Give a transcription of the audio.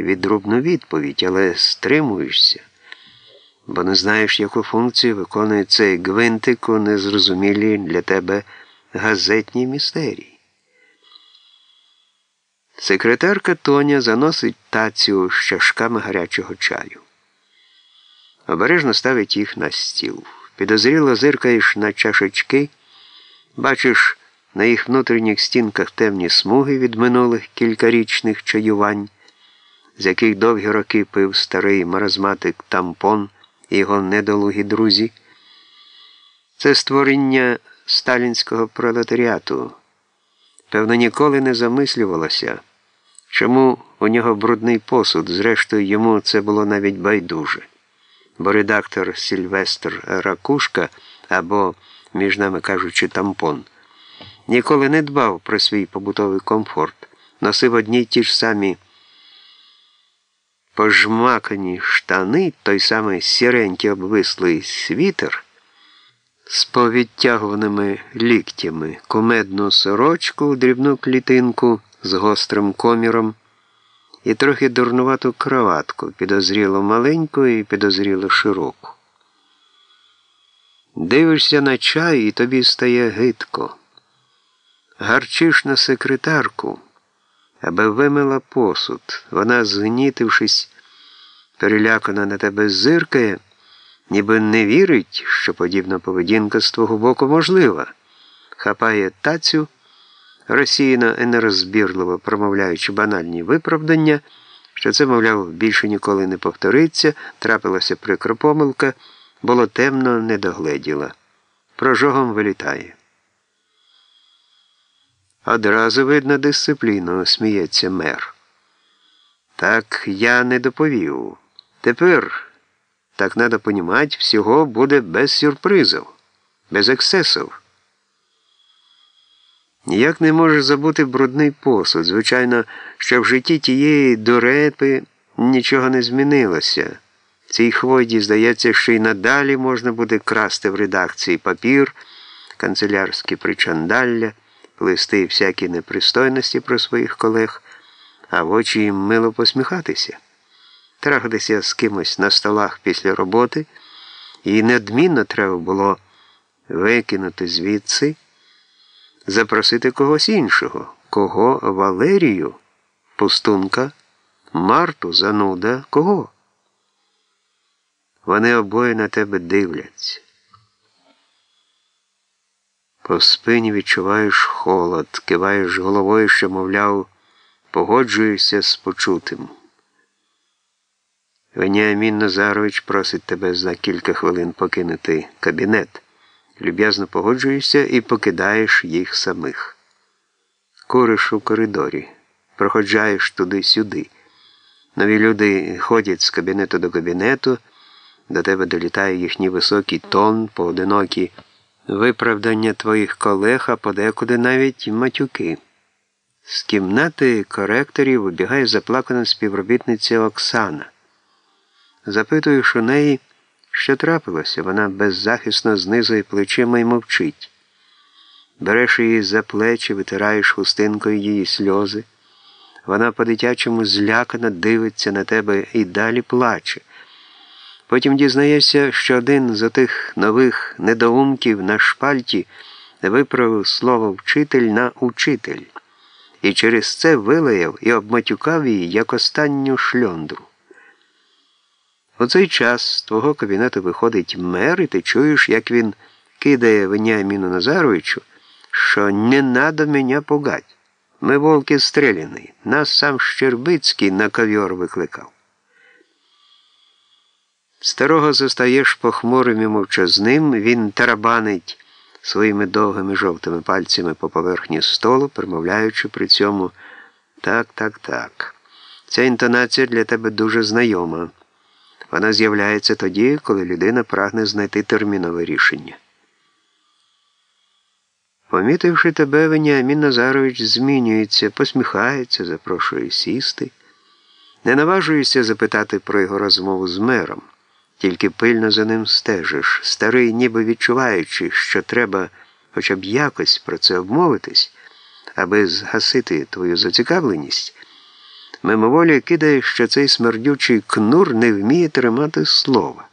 відрубну відповідь, але стримуєшся, бо не знаєш, яку функцію виконує цей гвинтик у незрозумілі для тебе газетні містерії. Секретарка Тоня заносить тацю з чашками гарячого чаю. Обережно ставить їх на стіл. Підозріло зиркаєш на чашечки, бачиш на їх внутрішніх стінках темні смуги від минулих кількарічних чаювань, з яких довгі роки пив старий маразматик тампон і його недолугі друзі. Це створення сталінського пролетаріату. Певно, ніколи не замислювалося, чому у нього брудний посуд, зрештою, йому це було навіть байдуже. Бо редактор Сільвестр Ракушка або, між нами кажучи, тампон, ніколи не дбав про свій побутовий комфорт, носив одні й ті ж самі пожмакані штани, той самий сіренький обвислий світер з повідтягуваними ліктями, кумедну сорочку, дрібну клітинку з гострим коміром і трохи дурнувату кроватку, підозріло маленьку і підозріло широку. Дивишся на чай, і тобі стає гидко. Гарчиш на секретарку, аби вимила посуд. Вона, згнітившись, перелякана на тебе зиркає ніби не вірить, що подібна поведінка з твого боку можлива, хапає тацю, розсіяно і нерозбірливо промовляючи банальні виправдання, що це, мовляв, більше ніколи не повториться, трапилася прикра помилка, було темно, не догледіла. Прожогом вилітає. Одразу видно дисципліну, сміється мер. Так я не доповів. Тепер. Так надо понимать, всього буде без сюрпризів, без ексцесів. Ніяк не можеш забути брудний посуд. Звичайно, що в житті тієї дурепи нічого не змінилося. Цій хвойді, здається, що й надалі можна буде красти в редакції папір, канцелярські причандалля, листи і всякі непристойності про своїх колег, а в очі їм мило посміхатися трахатися з кимось на столах після роботи, і неодмінно треба було викинути звідси, запросити когось іншого, кого Валерію, пустунка, Марту, зануда, кого? Вони обоє на тебе дивляться. По спині відчуваєш холод, киваєш головою, що, мовляв, погоджуєшся з почутим. Веніамін Назарович просить тебе за кілька хвилин покинути кабінет. Люб'язно погоджуєшся і покидаєш їх самих. Куриш у коридорі, проходжаєш туди-сюди. Нові люди ходять з кабінету до кабінету, до тебе долітає їхній високий тон, поодинокі виправдання твоїх колег, а подекуди навіть матюки. З кімнати коректорів вибігає заплакана співробітниця Оксана. Запитуєш у неї, що трапилося, вона беззахисно знизує плечима і мовчить. Береш її за плечі, витираєш хустинкою її сльози. Вона по-дитячому злякано дивиться на тебе і далі плаче. Потім дізнаєшся, що один з отих нових недоумків на шпальті виправив слово вчитель на учитель, і через це вилаяв і обматюкав її як останню шльондру. У цей час з твого кабінету виходить мер, і ти чуєш, як він кидає Веніаміну Назаровичу, що не надо мене пугать. Ми волки стріляні. Нас сам Щербицький на ковьор викликав. Старого застаєш похмурим і мовчазним, він тарабанить своїми довгими жовтими пальцями по поверхні столу, промовляючи при цьому так, так, так. Ця інтонація для тебе дуже знайома. Вона з'являється тоді, коли людина прагне знайти термінове рішення. Помітивши тебе, Веніамін Назарович змінюється, посміхається, запрошує сісти. Не наважуєшся запитати про його розмову з мером, тільки пильно за ним стежиш, старий, ніби відчуваючи, що треба хоча б якось про це обмовитись, аби згасити твою зацікавленість Мимоволі кидає, що цей смердючий кнур не вміє тримати слова.